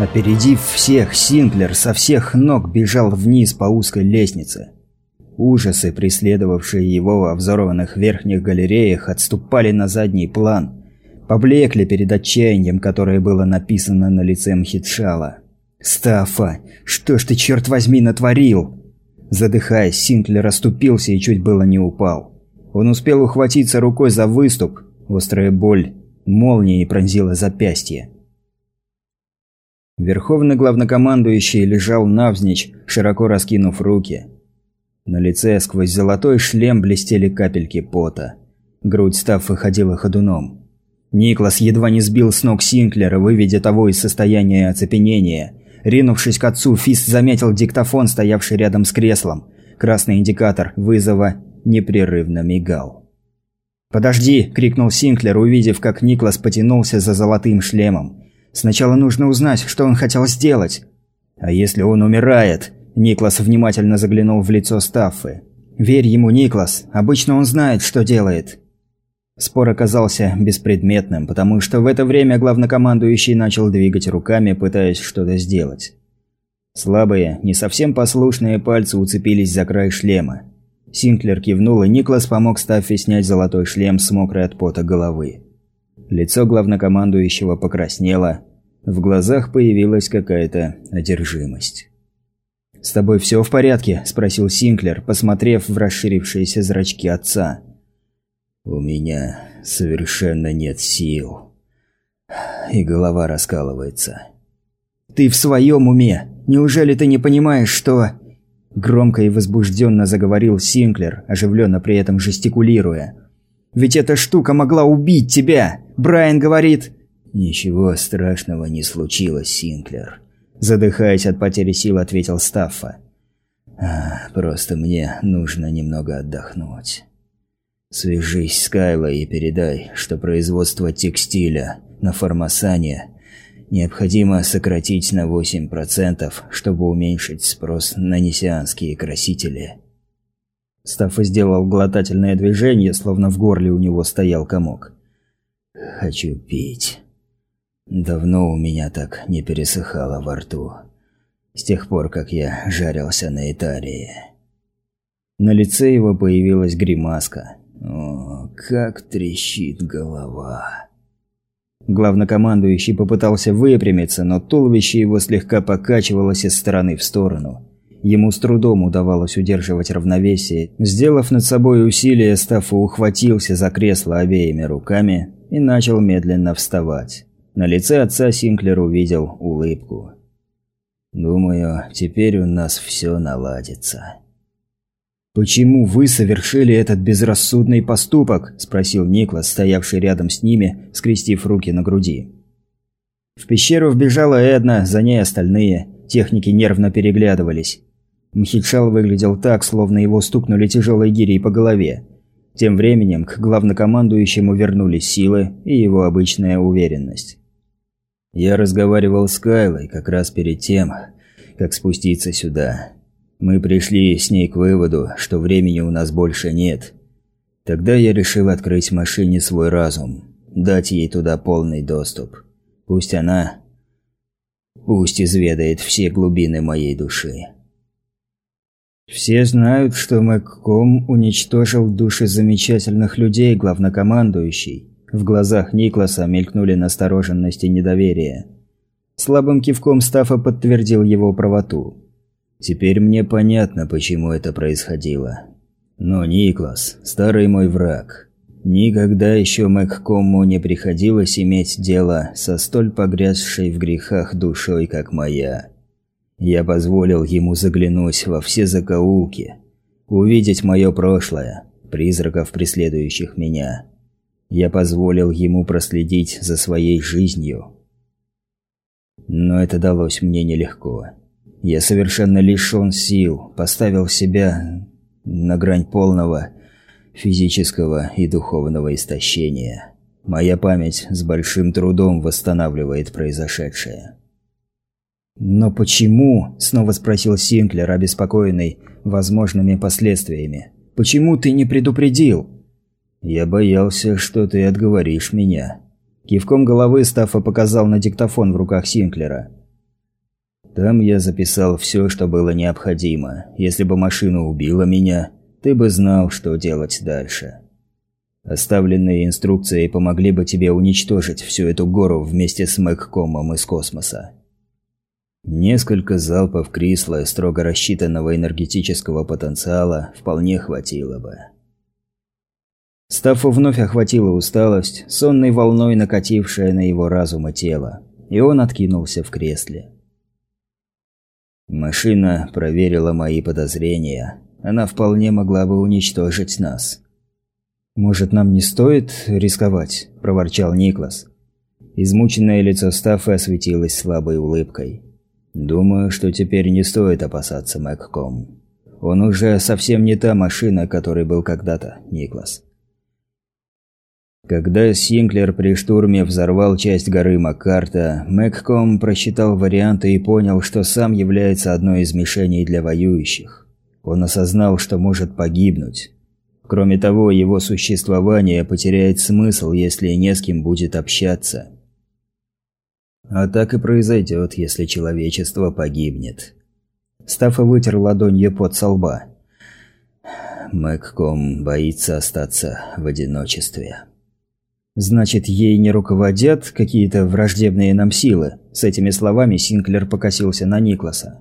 Опередив всех, Синклер со всех ног бежал вниз по узкой лестнице. Ужасы, преследовавшие его во взорванных верхних галереях, отступали на задний план, поблекли перед отчаянием, которое было написано на лице Мхитшала. «Стафа, что ж ты, черт возьми, натворил?» Задыхаясь, Синклер оступился и чуть было не упал. Он успел ухватиться рукой за выступ, острая боль молнией пронзила запястье. Верховный главнокомандующий лежал навзничь, широко раскинув руки. На лице сквозь золотой шлем блестели капельки пота. Грудь став выходила ходуном. Никлас едва не сбил с ног Синклера, выведя того из состояния оцепенения. Ринувшись к отцу, Фист заметил диктофон, стоявший рядом с креслом. Красный индикатор вызова непрерывно мигал. «Подожди!» – крикнул Синклер, увидев, как Никлас потянулся за золотым шлемом. «Сначала нужно узнать, что он хотел сделать». «А если он умирает?» Никлас внимательно заглянул в лицо Стаффы. «Верь ему, Никлас. Обычно он знает, что делает». Спор оказался беспредметным, потому что в это время главнокомандующий начал двигать руками, пытаясь что-то сделать. Слабые, не совсем послушные пальцы уцепились за край шлема. Синклер кивнул, и Никлас помог Стаффе снять золотой шлем с мокрой от пота головы. Лицо главнокомандующего покраснело, в глазах появилась какая-то одержимость. «С тобой все в порядке?» – спросил Синклер, посмотрев в расширившиеся зрачки отца. «У меня совершенно нет сил. И голова раскалывается». «Ты в своем уме? Неужели ты не понимаешь, что...» Громко и возбужденно заговорил Синклер, оживленно при этом жестикулируя. «Ведь эта штука могла убить тебя! Брайан говорит...» «Ничего страшного не случилось, Синклер. Задыхаясь от потери сил, ответил Стаффа. А, «Просто мне нужно немного отдохнуть. Свяжись с Кайлой и передай, что производство текстиля на Формасане необходимо сократить на 8%, чтобы уменьшить спрос на несианские красители». Стаффа сделал глотательное движение, словно в горле у него стоял комок. «Хочу пить». Давно у меня так не пересыхало во рту. С тех пор, как я жарился на Итарии. На лице его появилась гримаска. О, как трещит голова. Главнокомандующий попытался выпрямиться, но туловище его слегка покачивалось из стороны в сторону. Ему с трудом удавалось удерживать равновесие. Сделав над собой усилие, Стаффа ухватился за кресло обеими руками и начал медленно вставать. На лице отца Синклер увидел улыбку. «Думаю, теперь у нас все наладится». «Почему вы совершили этот безрассудный поступок?» – спросил Никлас, стоявший рядом с ними, скрестив руки на груди. В пещеру вбежала Эдна, за ней остальные. Техники нервно переглядывались. Мхитшал выглядел так, словно его стукнули тяжелой гирей по голове. Тем временем к главнокомандующему вернулись силы и его обычная уверенность. Я разговаривал с Кайлой как раз перед тем, как спуститься сюда. Мы пришли с ней к выводу, что времени у нас больше нет. Тогда я решил открыть машине свой разум, дать ей туда полный доступ. Пусть она... Пусть изведает все глубины моей души. Все знают, что Мэгком уничтожил души замечательных людей, главнокомандующий. В глазах Никласа мелькнули настороженность и недоверие. Слабым кивком Стаффа подтвердил его правоту. «Теперь мне понятно, почему это происходило. Но Никлас, старый мой враг, никогда еще Мэгкому не приходилось иметь дело со столь погрязшей в грехах душой, как моя. Я позволил ему заглянуть во все закоулки, увидеть мое прошлое, призраков, преследующих меня». Я позволил ему проследить за своей жизнью. Но это далось мне нелегко. Я совершенно лишён сил, поставил себя на грань полного физического и духовного истощения. Моя память с большим трудом восстанавливает произошедшее. «Но почему?» – снова спросил Синклер, обеспокоенный возможными последствиями. «Почему ты не предупредил?» «Я боялся, что ты отговоришь меня». Кивком головы Стаффа показал на диктофон в руках Синклера. Там я записал все, что было необходимо. Если бы машина убила меня, ты бы знал, что делать дальше. Оставленные инструкции помогли бы тебе уничтожить всю эту гору вместе с Мэгкомом из космоса. Несколько залпов Крисла строго рассчитанного энергетического потенциала вполне хватило бы. Стаффу вновь охватила усталость, сонной волной накатившая на его разум и тело, и он откинулся в кресле. Машина проверила мои подозрения. Она вполне могла бы уничтожить нас. «Может, нам не стоит рисковать?» – проворчал Никлас. Измученное лицо Стаффа осветилось слабой улыбкой. «Думаю, что теперь не стоит опасаться Мэгком. Он уже совсем не та машина, которой был когда-то, Никлас». Когда Синклер при штурме взорвал часть горы Маккарта, Мэгком просчитал варианты и понял, что сам является одной из мишеней для воюющих. Он осознал, что может погибнуть. Кроме того, его существование потеряет смысл, если не с кем будет общаться. А так и произойдет, если человечество погибнет. Стаффа вытер ладонью под со лба. Мэгком боится остаться в одиночестве. «Значит, ей не руководят какие-то враждебные нам силы?» С этими словами Синклер покосился на Никласа.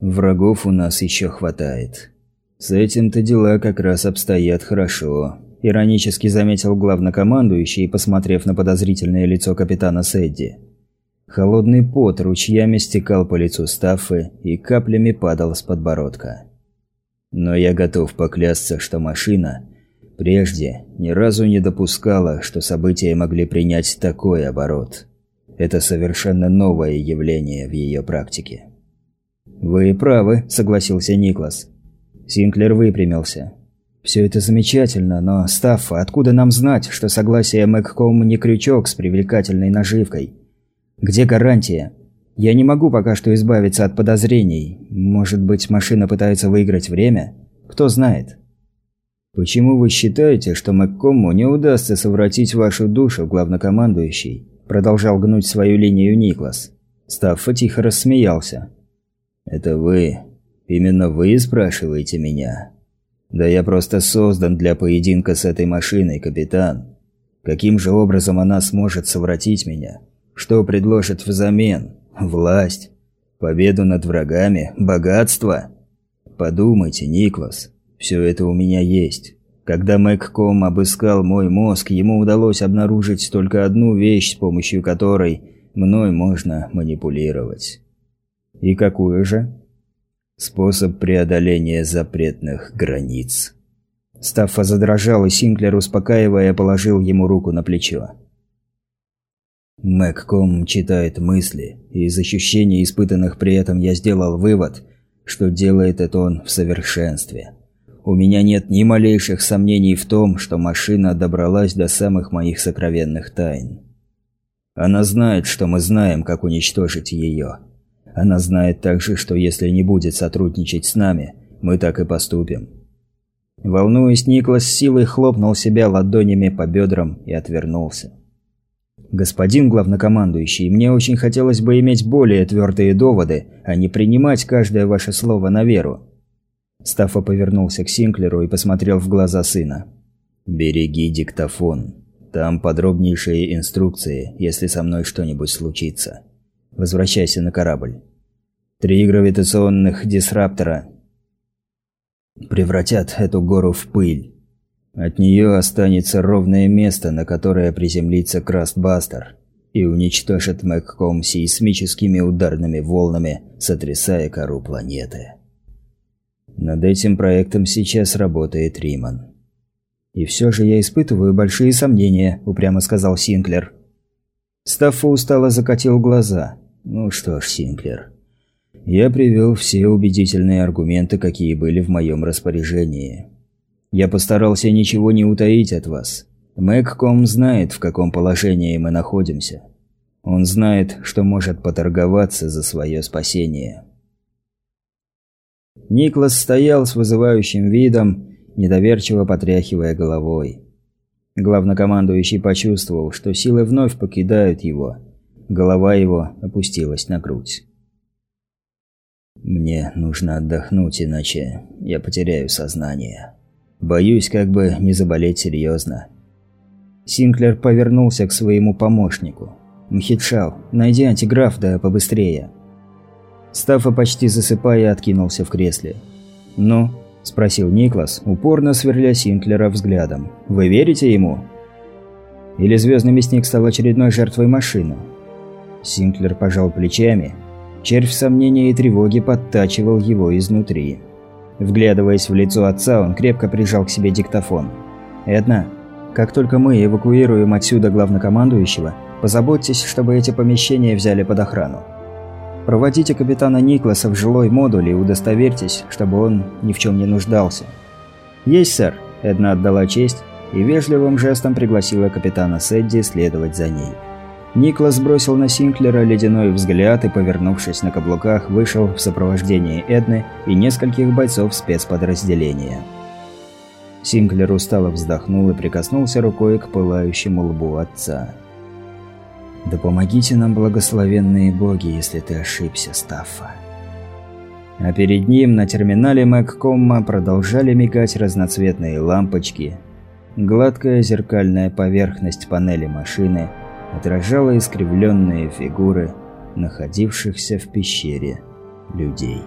«Врагов у нас еще хватает. «С этим-то дела как раз обстоят хорошо», – иронически заметил главнокомандующий, посмотрев на подозрительное лицо капитана Сэдди. Холодный пот ручьями стекал по лицу Стаффы и каплями падал с подбородка. Но я готов поклясться, что машина прежде ни разу не допускала, что события могли принять такой оборот. Это совершенно новое явление в ее практике. «Вы правы», – согласился Никлас. Синклер выпрямился. «Все это замечательно, но, Стаффа, откуда нам знать, что согласие Мэгкома не крючок с привлекательной наживкой? Где гарантия? Я не могу пока что избавиться от подозрений. Может быть, машина пытается выиграть время? Кто знает?» «Почему вы считаете, что Мэгкому не удастся совратить вашу душу, главнокомандующий?» Продолжал гнуть свою линию Никлас. Стаффа тихо рассмеялся. «Это вы Именно вы спрашиваете меня? Да я просто создан для поединка с этой машиной, капитан. Каким же образом она сможет совратить меня? Что предложит взамен? Власть? Победу над врагами? Богатство? Подумайте, Никлас. Все это у меня есть. Когда Мэгком обыскал мой мозг, ему удалось обнаружить только одну вещь, с помощью которой мной можно манипулировать. И какую же? Способ преодоления запретных границ. Стаффа задрожал, и Синклер, успокаивая, положил ему руку на плечо. Мэгком читает мысли, и из ощущений, испытанных при этом, я сделал вывод, что делает это он в совершенстве. У меня нет ни малейших сомнений в том, что машина добралась до самых моих сокровенных тайн. Она знает, что мы знаем, как уничтожить ее. Она знает также, что если не будет сотрудничать с нами, мы так и поступим. Волнуясь, Никлас силой хлопнул себя ладонями по бедрам и отвернулся. «Господин главнокомандующий, мне очень хотелось бы иметь более твердые доводы, а не принимать каждое ваше слово на веру». Стаффа повернулся к Синклеру и посмотрел в глаза сына. «Береги диктофон. Там подробнейшие инструкции, если со мной что-нибудь случится». Возвращайся на корабль. Три гравитационных дисраптора превратят эту гору в пыль. От нее останется ровное место, на которое приземлится Крастбастер и уничтожит Мэгком сейсмическими ударными волнами, сотрясая кору планеты. Над этим проектом сейчас работает Риман. «И все же я испытываю большие сомнения», – упрямо сказал Синклер. Стаффа устало закатил глаза. «Ну что ж, Синклер, я привел все убедительные аргументы, какие были в моем распоряжении. Я постарался ничего не утаить от вас. Мэгком знает, в каком положении мы находимся. Он знает, что может поторговаться за свое спасение». Никлас стоял с вызывающим видом, недоверчиво потряхивая головой. Главнокомандующий почувствовал, что силы вновь покидают его. Голова его опустилась на грудь. «Мне нужно отдохнуть, иначе я потеряю сознание. Боюсь, как бы не заболеть серьезно». Синклер повернулся к своему помощнику. «Мхитшал, найди антиграф, да побыстрее». Стаффа, почти засыпая, откинулся в кресле. «Ну?» – спросил Никлас, упорно сверля Синклера взглядом. «Вы верите ему?» Или Звездный Мясник стал очередной жертвой машины? Синклер пожал плечами. Червь сомнения и тревоги подтачивал его изнутри. Вглядываясь в лицо отца, он крепко прижал к себе диктофон. «Эдна, как только мы эвакуируем отсюда главнокомандующего, позаботьтесь, чтобы эти помещения взяли под охрану. Проводите капитана Никласа в жилой модуль и удостоверьтесь, чтобы он ни в чем не нуждался». «Есть, сэр», – Эдна отдала честь и вежливым жестом пригласила капитана Сэдди следовать за ней. Никлас бросил на Синклера ледяной взгляд и, повернувшись на каблуках, вышел в сопровождении Эдны и нескольких бойцов спецподразделения. Синклер устало вздохнул и прикоснулся рукой к пылающему лбу отца. «Да помогите нам, благословенные боги, если ты ошибся, Стаффа». А перед ним на терминале Мэгкомма продолжали мигать разноцветные лампочки. Гладкая зеркальная поверхность панели машины отражала искривленные фигуры находившихся в пещере людей.